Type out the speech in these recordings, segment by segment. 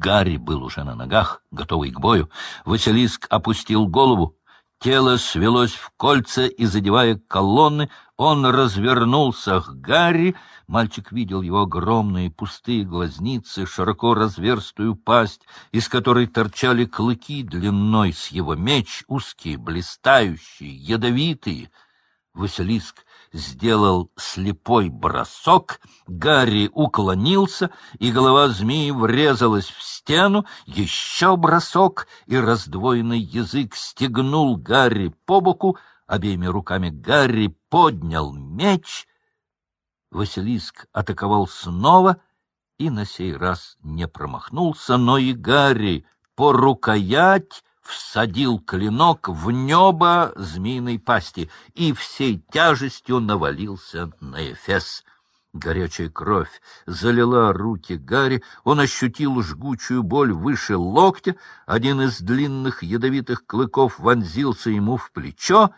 Гарри был уже на ногах, готовый к бою. Василиск опустил голову. Тело свелось в кольца, и, задевая колонны, он развернулся к Гарри. Мальчик видел его огромные пустые глазницы, широко разверстую пасть, из которой торчали клыки длиной с его меч, узкие, блистающие, ядовитые. Василиск сделал слепой бросок, Гарри уклонился, и голова змеи врезалась в стену, еще бросок, и раздвоенный язык стегнул Гарри по боку, обеими руками Гарри поднял меч. Василиск атаковал снова и на сей раз не промахнулся, но и Гарри по рукоять всадил клинок в небо змеиной пасти и всей тяжестью навалился на Эфес. Горячая кровь залила руки Гарри, он ощутил жгучую боль выше локтя, один из длинных ядовитых клыков вонзился ему в плечо,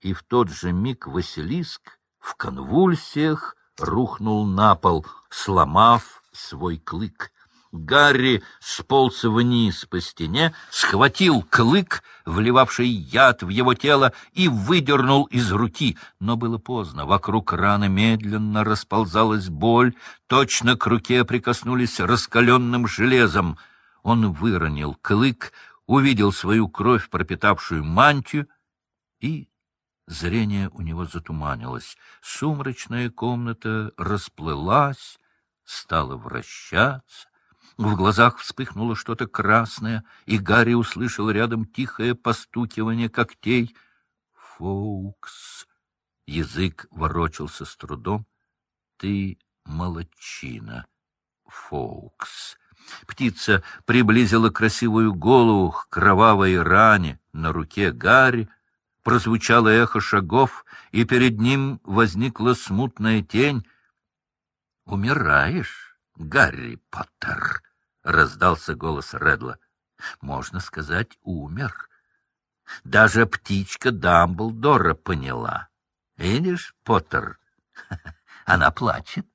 и в тот же миг Василиск в конвульсиях рухнул на пол, сломав свой клык. Гарри сполз вниз по стене, схватил клык, вливавший яд в его тело, и выдернул из руки. Но было поздно. Вокруг раны медленно расползалась боль. Точно к руке прикоснулись раскаленным железом. Он выронил клык, увидел свою кровь, пропитавшую мантию, и зрение у него затуманилось. Сумрачная комната расплылась, стала вращаться. В глазах вспыхнуло что-то красное, и Гарри услышал рядом тихое постукивание когтей. «Фоукс!» Язык ворочался с трудом. «Ты молодчина, Фоукс!» Птица приблизила красивую голову к кровавой ране на руке Гарри. Прозвучало эхо шагов, и перед ним возникла смутная тень. «Умираешь, Гарри Поттер?» — раздался голос Редла. — Можно сказать, умер. Даже птичка Дамблдора поняла. Видишь, Поттер, она плачет.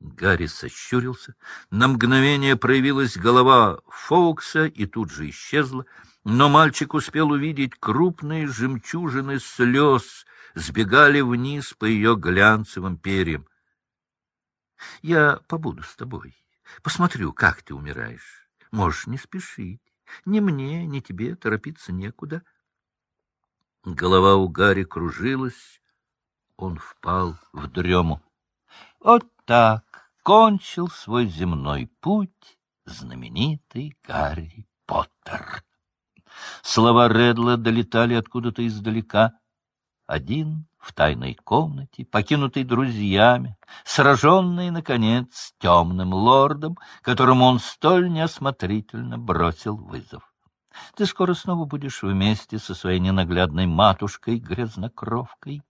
Гарри сощурился. На мгновение проявилась голова Фоукса и тут же исчезла, но мальчик успел увидеть крупные жемчужины слез, сбегали вниз по ее глянцевым перьям. — Я побуду с тобой, Посмотрю, как ты умираешь. Можешь не спешить. Ни мне, ни тебе торопиться некуда. Голова у Гарри кружилась. Он впал в дрему. Вот так кончил свой земной путь знаменитый Гарри Поттер. Слова Редла долетали откуда-то издалека. Один в тайной комнате, покинутый друзьями, сраженный, наконец, темным лордом, которому он столь неосмотрительно бросил вызов. Ты скоро снова будешь вместе со своей ненаглядной матушкой-грязнокровкой.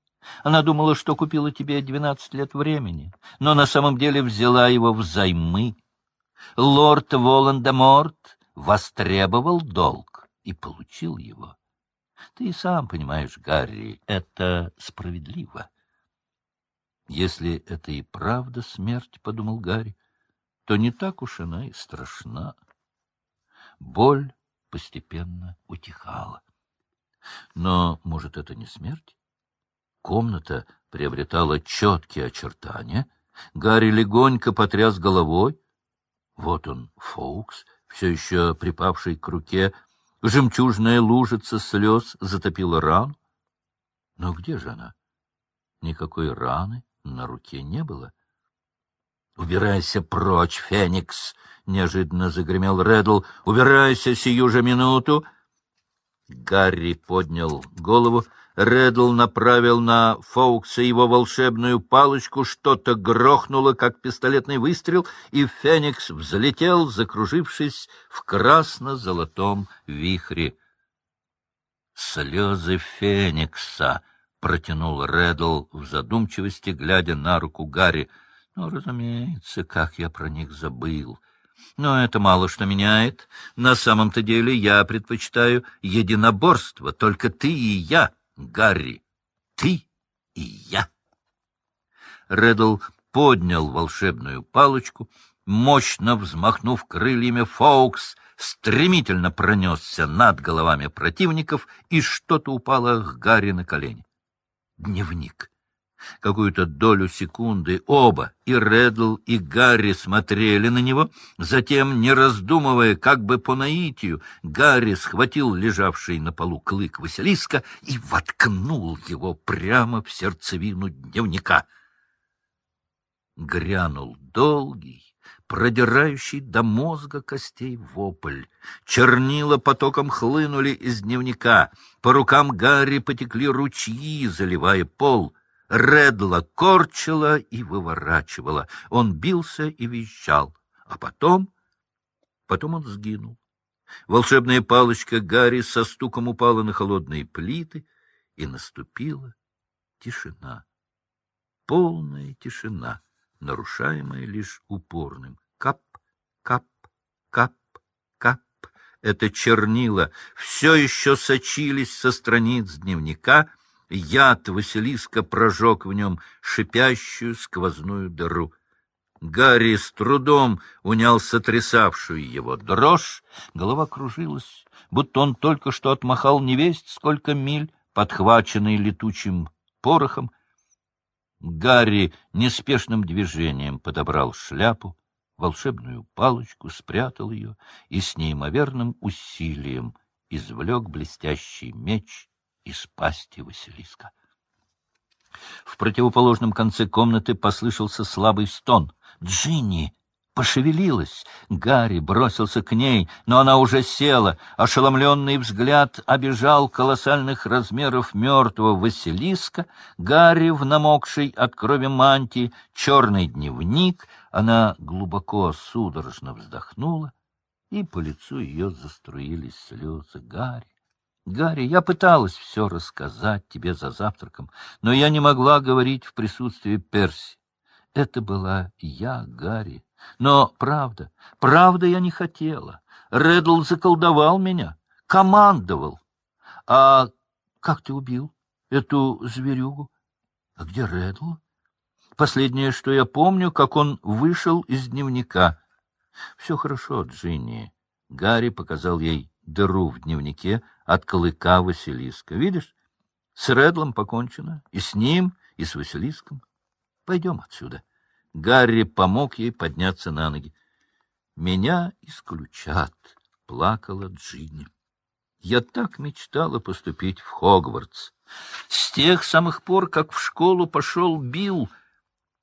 Она думала, что купила тебе двенадцать лет времени, но на самом деле взяла его взаймы. Лорд Волан-де-Морт востребовал долг и получил его. Ты сам понимаешь, Гарри, это справедливо. Если это и правда смерть, — подумал Гарри, — то не так уж она и страшна. Боль постепенно утихала. Но, может, это не смерть? Комната приобретала четкие очертания. Гарри легонько потряс головой. Вот он, Фоукс, все еще припавший к руке, Жемчужная лужица слез затопила рану. Но где же она? Никакой раны на руке не было. — Убирайся прочь, Феникс! — неожиданно загремел Реддл. — Убирайся сию же минуту! Гарри поднял голову. Реддл направил на Фоукса его волшебную палочку, что-то грохнуло, как пистолетный выстрел, и Феникс взлетел, закружившись в красно-золотом вихре. «Слезы Феникса!» — протянул Реддл в задумчивости, глядя на руку Гарри. «Ну, разумеется, как я про них забыл!» Но это мало что меняет. На самом-то деле я предпочитаю единоборство, только ты и я. Гарри, ты и я. Реддл поднял волшебную палочку, Мощно взмахнув крыльями, Фоукс стремительно пронесся над головами противников, и что-то упало к Гарри на колени. Дневник. Какую-то долю секунды оба, и Реддл, и Гарри смотрели на него. Затем, не раздумывая, как бы по наитию, Гарри схватил лежавший на полу клык Василиска и воткнул его прямо в сердцевину дневника. Грянул долгий, продирающий до мозга костей вопль. Чернила потоком хлынули из дневника. По рукам Гарри потекли ручьи, заливая пол. Редла корчила и выворачивала. Он бился и визжал. А потом... Потом он сгинул. Волшебная палочка Гарри со стуком упала на холодные плиты, и наступила тишина. Полная тишина, нарушаемая лишь упорным Кап, кап, кап, кап. Это чернила все еще сочились со страниц дневника. Яд Василиска прожег в нем шипящую сквозную дыру. Гарри с трудом унял сотрясавшую его дрожь. Голова кружилась, будто он только что отмахал невесть сколько миль, подхваченный летучим порохом. Гарри неспешным движением подобрал шляпу, волшебную палочку, спрятал ее и с неимоверным усилием извлек блестящий меч из пасти Василиска. В противоположном конце комнаты послышался слабый стон. «Джинни!» пошевелилась. Гарри бросился к ней, но она уже села. Ошеломленный взгляд обижал колоссальных размеров мертвого Василиска. Гарри в намокшей от крови мантии, черный дневник. Она глубоко судорожно вздохнула, и по лицу ее заструились слезы. Гарри, Гарри, я пыталась все рассказать тебе за завтраком, но я не могла говорить в присутствии Перси. Это была я, Гарри. Но правда, правда я не хотела. Реддл заколдовал меня, командовал. А как ты убил эту зверюгу? А где Реддл? Последнее, что я помню, как он вышел из дневника. Все хорошо, Джинни. Гарри показал ей дыру в дневнике от клыка Василиска. Видишь, с Редлом покончено, и с ним, и с Василиском. Пойдем отсюда. Гарри помог ей подняться на ноги. «Меня исключат», — плакала Джинни. «Я так мечтала поступить в Хогвартс. С тех самых пор, как в школу пошел Билл,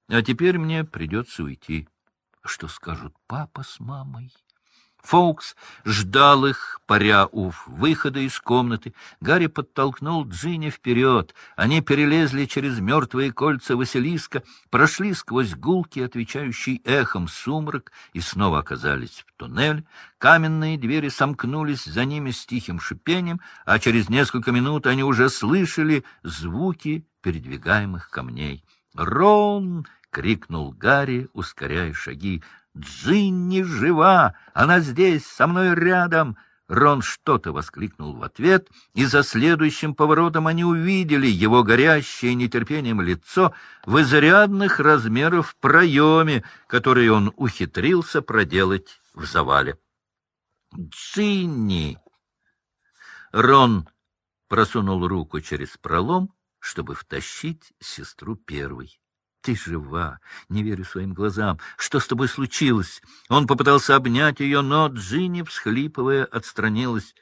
а теперь мне придется уйти. Что скажут папа с мамой?» Фоукс ждал их, паря у выхода из комнаты. Гарри подтолкнул Джинни вперед. Они перелезли через мертвые кольца Василиска, прошли сквозь гулки, отвечающий эхом сумрак, и снова оказались в туннель. Каменные двери сомкнулись за ними с тихим шипением, а через несколько минут они уже слышали звуки передвигаемых камней. «Рон!» — крикнул Гарри, ускоряя шаги. Джинни жива! Она здесь, со мной рядом!» Рон что-то воскликнул в ответ, и за следующим поворотом они увидели его горящее нетерпением лицо в изрядных размеров проеме, который он ухитрился проделать в завале. «Джинни!» Рон просунул руку через пролом, чтобы втащить сестру первой. Ты жива, не верю своим глазам. Что с тобой случилось? Он попытался обнять ее, но Джинни, всхлипывая, отстранилась.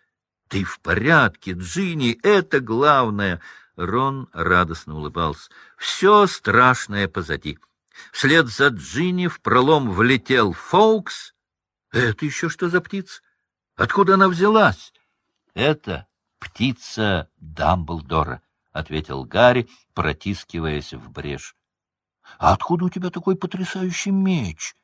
Ты в порядке, Джинни, это главное. Рон радостно улыбался. Все страшное позади. Вслед за Джинни в пролом влетел Фоукс. Это еще что за птица? Откуда она взялась? Это птица Дамблдора, — ответил Гарри, протискиваясь в брешь. — А откуда у тебя такой потрясающий меч?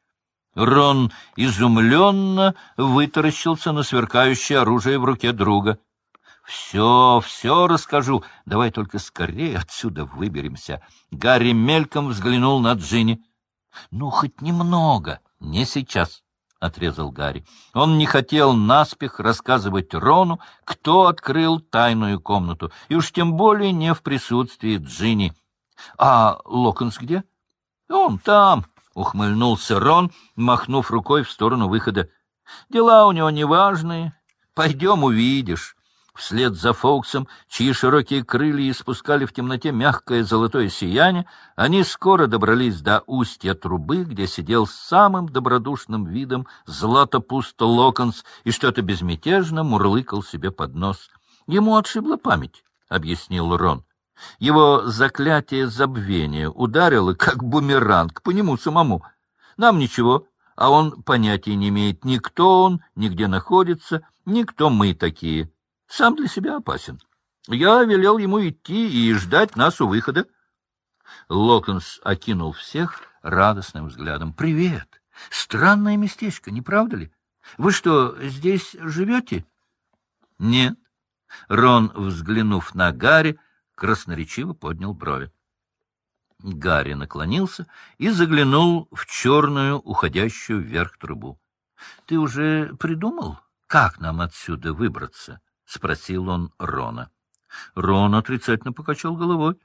Рон изумленно вытаращился на сверкающее оружие в руке друга. — Все, все расскажу. Давай только скорее отсюда выберемся. Гарри мельком взглянул на Джинни. — Ну, хоть немного. Не сейчас, — отрезал Гарри. Он не хотел наспех рассказывать Рону, кто открыл тайную комнату, и уж тем более не в присутствии Джинни. — А Локонс где? — он там, — ухмыльнулся Рон, махнув рукой в сторону выхода. — Дела у него неважные. Пойдем увидишь. Вслед за Фоуксом, чьи широкие крылья испускали в темноте мягкое золотое сияние, они скоро добрались до устья трубы, где сидел с самым добродушным видом Златопуст Локонс и что-то безмятежно мурлыкал себе под нос. Ему отшибла память, — объяснил Рон. Его заклятие забвения ударило, как бумеранг, по нему самому. Нам ничего, а он понятия не имеет ни кто он, ни где находится, ни кто мы такие. Сам для себя опасен. Я велел ему идти и ждать нас у выхода. Локонс окинул всех радостным взглядом. — Привет! Странное местечко, не правда ли? Вы что, здесь живете? — Нет. Рон, взглянув на Гарри, красноречиво поднял брови. Гарри наклонился и заглянул в черную, уходящую вверх трубу. — Ты уже придумал, как нам отсюда выбраться? — спросил он Рона. Рон отрицательно покачал головой.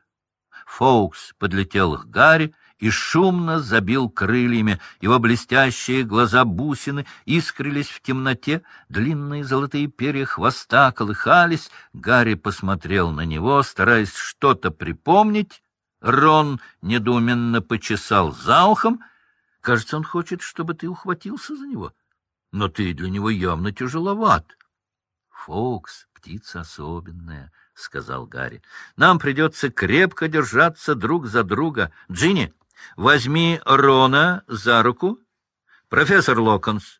Фоукс подлетел к Гарри и шумно забил крыльями. Его блестящие глаза бусины искрились в темноте, длинные золотые перья хвоста колыхались. Гарри посмотрел на него, стараясь что-то припомнить. Рон недоуменно почесал за ухом. Кажется, он хочет, чтобы ты ухватился за него. Но ты для него явно тяжеловат. Фокс, птица особенная, — сказал Гарри. — Нам придется крепко держаться друг за друга. Джинни, возьми Рона за руку. Профессор Локонс,